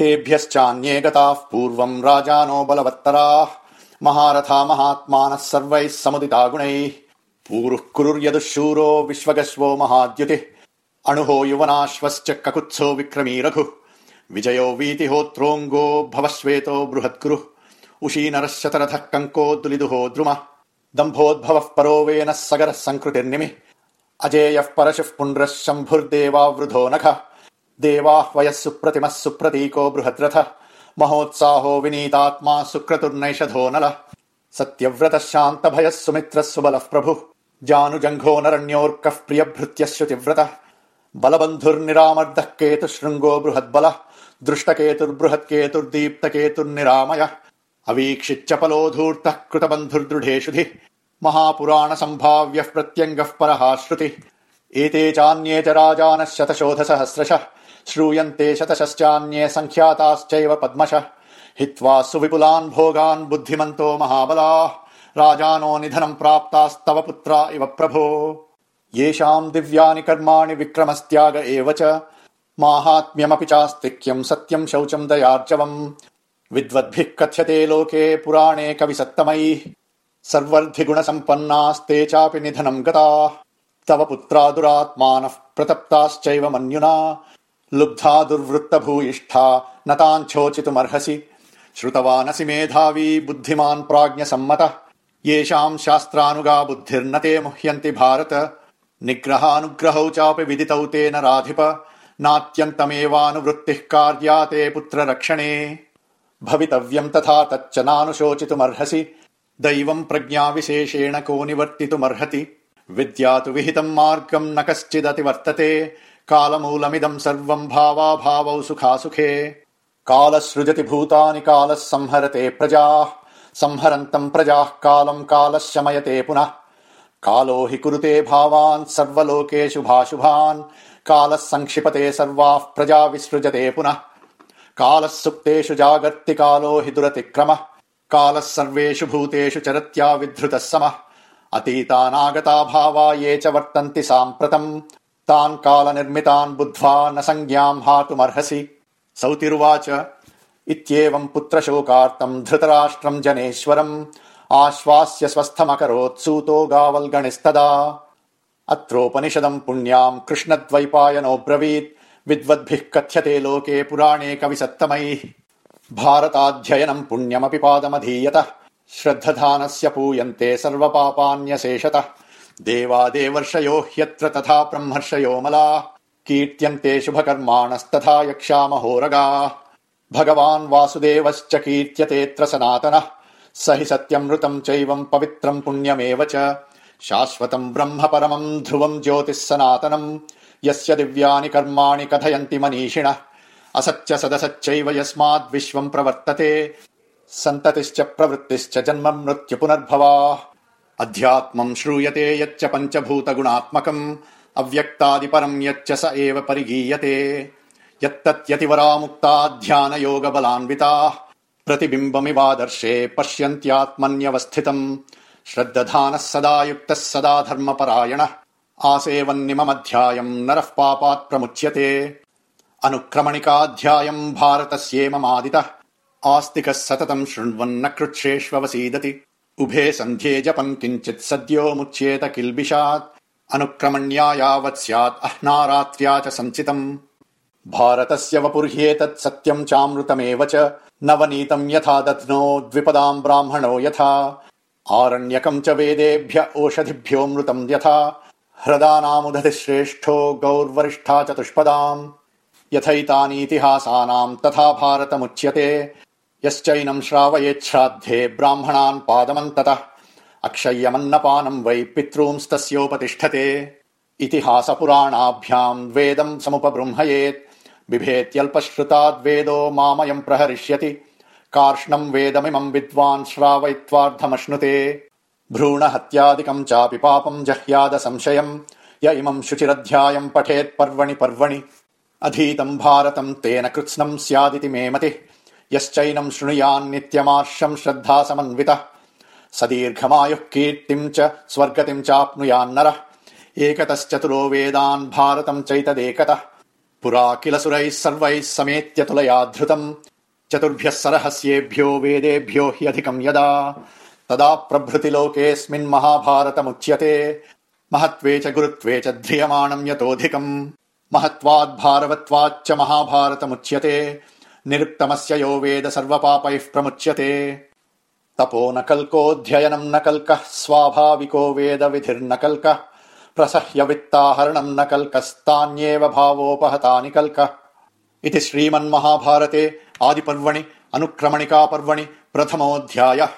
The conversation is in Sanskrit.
तेभ्यश्चान्ये गताः पूर्वम् राजानो बलवत्तराः महारथा महात्मानः सर्वैः समुदिता गुणैः पूरुः कुरुर्यदुःशूरो विश्वगश्वो महाद्युतिः। अणुहो युवनाश्वश्च ककुत्सो विक्रमी रघुः विजयो वीतिहोत्रोऽङ्गो भवश्वेतो बृहत्कुरुः उशीनरः शतरथः कङ्को दुलिदुहो द्रुमः। दम्भोद्भवः परो वेनः सगरः सङ्कृतिर्निमिः अजेयः परशुः पुण्ड्रः शम्भुर्देवावृधो नखः देवाः वयः सुप्रतिमः सुप्रतीको बृहद्रथः। महोत्साहो विनीतात्मा सुक्रतुर्नैषधो नलः। सत्यव्रतः शान्तभयः सुमित्रः सुबलः प्रभुः। जानुजङ्घो नरण्योऽर्कः प्रियभृत्यः श्रुतिव्रतः। बलबन्धुर्निरामर्दः केतुशृङ्गो बृहद्बलः। दृष्टकेतुर्बृहत्केतुर्दीप्तकेतुर्निरामयः। अवीक्षिच्चपलो धूर्तः कृतबन्धुर्दृढेषुधिः। महापुराण सम्भाव्यः प्रत्यङ्गः परः श्रुतिः एते चान्ये च राजानः शतशोधसहस्रशः श्रूयन्ते शतशश्चान्ये सङ्ख्याताश्चैव पद्मशः। हित्वा सुविपुलान् भोगान् बुद्धिमन्तो महाबलाः। राजानो निधनम् प्राप्तास्तव पुत्रा इव प्रभो। येषाम् दिव्यानि कर्माणि विक्रमस्त्याग एव च। माहात्म्यमपि चास्तिक्यम् सत्यम् शौचम् दयार्जवम्। विद्वद्भिः कथ्यते लोके पुराणे कविसत्तमैः। सर्वर्धिगुणसम्पन्नास्ते चापि निधनम् गताः। तव पुत्रा दुरात्मानः प्रतप्ताश्चैव मन्युना लुब्धा दुर्वृत्तभूयिष्ठा न ताञ्छोचितुमर्हसि श्रुतवानसि मेधावी बुद्धिमान् प्राज्ञसम्मतः। येषाम् शास्त्रानुगा बुद्धिर्न ते मुह्यन्ति भारत। निग्रहानुग्रहौ चापि विदितौ तेन राधिप। नात्यन्तमेवानुवृत्तिः कार्या ते पुत्ररक्षणे। भवितव्यम् तथा तच्च नानुशोचितुमर्हसि। दैवम् प्रज्ञाविशेषेण को निवर्तितुमर्हति। विद्या तु विहितम् मार्गम् न कश्चिदतिवर्तते कालमूलमिदम् सर्वम् भावाभावौ सुखासुखे। कालः सृजति भूतानि कालः संहरते प्रजाः। संहरन्तम् प्रजाः कालम् कालः शमयते पुनः। कालो हि कुरुते भावान् सर्वलोकेषु भाशुभान् कालः सङ्क्षिपते सर्वाः प्रजा विसृजते पुनः। कालः सुप्तेषु जागर्ति कालो हि दुरतिक्रमः कालः सर्वेषु भूतेषु चरत्या विधृतः समः। अतीतानागता भावा ये च वर्तन्ति साम्प्रतम् तान् कालनिर्मितान् बुद्ध्वा न संज्ञाम् हातुमर्हसि। सौतिरुवाच। इत्येवम् पुत्रशोकार्तम् धृतराष्ट्रम् जनेश्वरम्। आश्वास्य स्वस्थमकरोत्सूतो गावल्गणिस्तदा। अत्रोपनिषदम् पुण्याम् कृष्णद्वैपायनोऽब्रवीत् विद्वद्भिः कथ्यते लोके पुराणे कविसत्तमैः। भारताध्ययनम् पुण्यमपि पादमधीयतः। श्रद्धधानस्य पूयन्ते सर्वपापान्यशेषतः देवादेवर्षयो ह्यत्र तथा ब्रह्मर्षयो मलाः। कीर्त्यन्ते शुभकर्माणस्तथा यक्षामहोरगाः भगवान् वासुदेवश्च कीर्त्यतेऽत्र सनातनः स हि सत्यमृतम् चैवम् पवित्रम् पुण्यमेव च। शाश्वतम् ब्रह्म परमम् ध्रुवम् ज्योतिः सनातनम् यस्य दिव्यानि कर्माणि कथयन्ति मनीषिणः। असच्च सदसच्चैव यस्माद्विश्वम् प्रवर्तते। सन्ततिश्च प्रवृत्तिश्च जन्म मृत्यु पुनर्भवाः अध्यात्मम् श्रूयते यच्च पञ्चभूतगुणात्मकम् अव्यक्तादिपरम् यच्च स एव परिगीयते। यत्तत्यतिवरामुक्ता ध्यानयोगबलान्विताः प्रतिबिम्बमिवादर्शे पश्यन्त्यात्मन्यवस्थितम्। श्रद्दधानः सदा युक्तः सदा धर्मपरायणः आसेवन्निममध्यायम् नरः पापात् प्रमुच्यते। अनुक्रमणिकाध्यायम् भारतस्येममादितः आस्तिकः सततम् शृण्वन्न कृच्छ्रेष्ववसीदति उभे सन्ध्ये जपन् किञ्चित् सद्यो मुच्येत किल्बिषात्। अनुक्रमण्या यावत् स्यात् अह्नारात्र्या च सञ्चितम् भारतस्य वपुर्ह्येतत् सत्यम् चामृतमेव च। नवनीतम् यथा दध्नो द्विपदाम् ब्राह्मणो यथा। आरण्यकम् च वेदेभ्य ओषधिभ्योऽमृतम् यथा। ह्रदानामुदधि श्रेष्ठो गौर्वरिष्ठा चतुष्पदाम्। यथैतानीतिहासानाम् तथा भारतमुच्यते यश्चैनम् श्रावयेच्छ्राद्धे ब्राह्मणान् पादमन्ततः अक्षय्यमन्नपानम् वै पितॄंस्तस्योपतिष्ठते। इतिहासपुराणाभ्याम् वेदम् समुपबृंहयेत् बिभेत्यल्पश्रुताद्वेदो मामयम् प्रहरिष्यति कार्ष्णम् वेदमिमम् विद्वान् श्रावयित्वार्धमश्नुते भ्रूणहत्यादिकम् चापि पापम् जह्याद संशयम् य इमम् शुचिरध्यायम् पठेत् पर्वणि पर्वणि। अधीतम् भारतम् तेन कृत्स्नम् स्यादिति मे मतिः यश्चैनम् शृणुयान्नित्यमार्षम् श्रद्धा समन्वितः स दीर्घमायुः कीर्तिम् च स्वर्गतिम् चाप्नुयान्नरः एकतश्चतुरो वेदान् भारतम् चैतदेकतः। पुरा किल सुरैः सर्वैः समेत्य तुलया धृतम्। चतुर्भ्यः सरहस्येभ्यो वेदेभ्यो ह्यधिकम् यदा। तदा प्रभृति लोकेऽस्मिन् महाभारतमुच्यते। महत्त्वे च गुरुत्वे च ध्रियमाणम् यतोऽधिकम्। महत्त्वाद्भारवत्वाच्च महाभारतमुच्यते निरुक्तमस्य यो वेद सर्वपापैः प्रमुच्यते। तपो न कल्कोऽध्ययनम् न कल्कः स्वाभाविको वेद विधिर्न कल्कः। प्रसह्य वित्ताहरणम् न कल्कस्तान्येव भावोपहतानि कल्कः। इति श्रीमन्महाभारते आदिपर्वणि अनुक्रमणिकापर्वणि प्रथमोऽध्यायः